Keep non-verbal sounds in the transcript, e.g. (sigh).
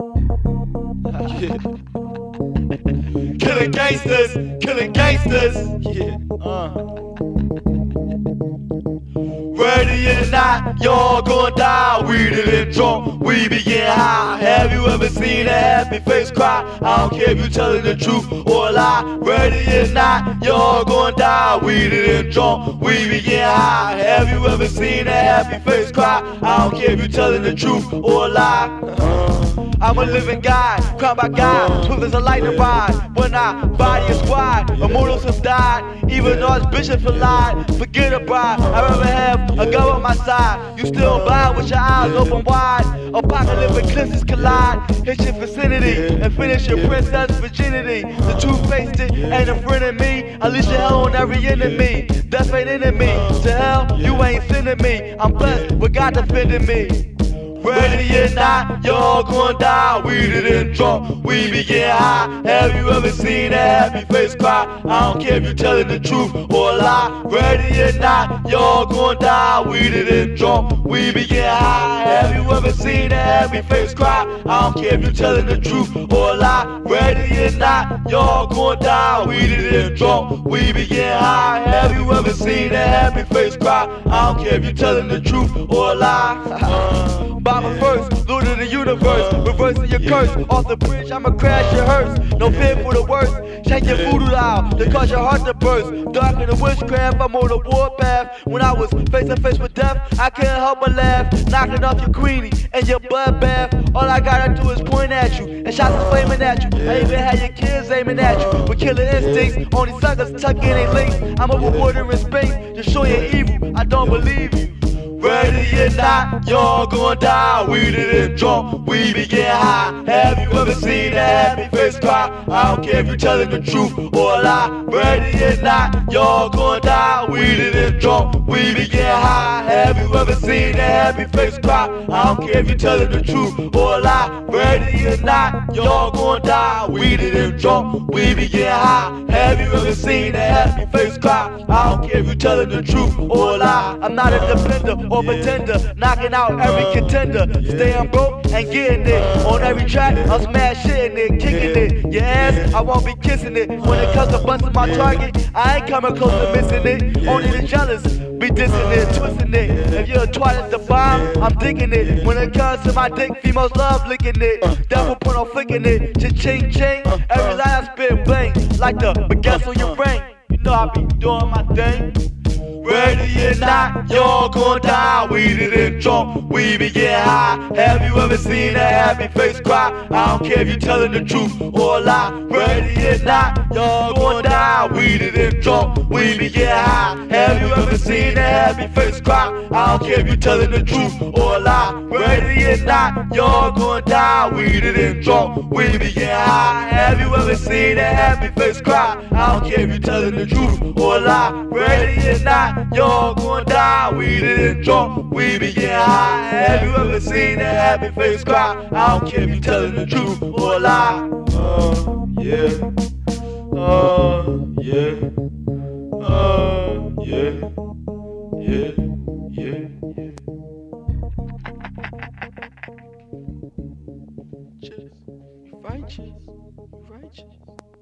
(laughs) killing gangsters, killing gangsters. Yeah. Uh. Ready or not, y'all gonna die. We didn't drunk, we be high. Have you ever seen a happy face cry? I don't care if you're telling the truth or a lie. Ready or not, y'all gonna die. We didn't drunk, we be high. Have you ever seen a happy face cry? I don't care if you're telling the truth or a lie. I'm a living God, crowned by God. Truth is a lightning rod. When I body is wide, immortals have died. Even though bishops have lied. Forget a bride. I'd rather have a girl on my side. You still blind with your eyes open wide. Apocalyptic eclipses collide. Hit your vicinity and finish your princess virginity. The truth faced it ain't a friend of me. At least you hell on every enemy. Death ain't enemy. To hell, you ain't sending me. I'm blessed with God defending me. Ready or not, y'all gonna die. We didn't drunk, we be getting high. Have you ever seen a happy face cry? I don't care if you're telling the truth or a lie. Ready or not, y'all gonna die. We didn't drunk, we be getting high. Have you ever seen a happy face cry? I don't care if you're telling the truth or a lie. Ready or not, y'all gonna die. We didn't drunk, we be getting high. Have you ever seen a happy face cry? I don't care if you're telling the truth or a lie. (laughs) the universe, reversing your curse. Off the bridge, I'ma crash your hearse. No fear for the worst. Shake your voodoo out to cause your heart to burst. Dark in the witchcraft, I'm on the warpath. When I was face to face with death, I couldn't help but laugh. Knocking off your queenie and your bloodbath. All I gotta do is point at you, and shots is flaming at you. I even had your kids aiming at you with killer instincts. Only suckers tuck in their links. I'm a reporter in space, you evil. I don't believe you. Ready or not, you're gonna die. We didn't drunk, we be getting high. Have you ever seen a happy face cry? I don't care if you're telling the truth or a lie. Ready or not, you're gonna die. We didn't drunk, we be getting high. Have you ever seen a happy face cry? I don't care if you're telling the truth or a lie. Ready or not, you're gonna die. We didn't drunk, we be getting high. Have you ever seen a happy face cry? I don't care if you're telling the truth or a lie. I'm not a defender or pretender, knocking out every contender. Staying broke and getting it. On every track, I'm smash hitting it, kicking it. Your ass, I won't be kissing it. When it comes to busting my target, I ain't coming close to missing it. Only the jealous be dissing it, twisting it. If twat at the bomb, I'm digging it. When it comes to my dick, females love licking it. Devil put on flicking it. Cha-ching, ching. Every line I spit, bang. Like the baguettes on your brain. You know I be doing my thing. Ready or not, you're gonna die. We didn't drunk, we be getting high. Have you ever seen a happy face cry? I don't care if you're telling the truth or a lie. Ready or not, you're gonna die. We didn't drunk, we be getting high. Have you ever seen a happy face cry? I don't care if you're telling the truth or a lie. Ready or not, you're gonna die. We didn't drunk, we be getting high. Have you ever seen a happy face cry? I don't care if you're telling the truth or a lie. Ready or not, y'all gonna die. We didn't drunk, we be getting high. Have you ever seen a happy face cry? I don't care if you're telling the truth or a lie. Uh, yeah. Uh, yeah. Uh, yeah. Yeah, yeah, yeah. Cheers. Fine cheers righteous.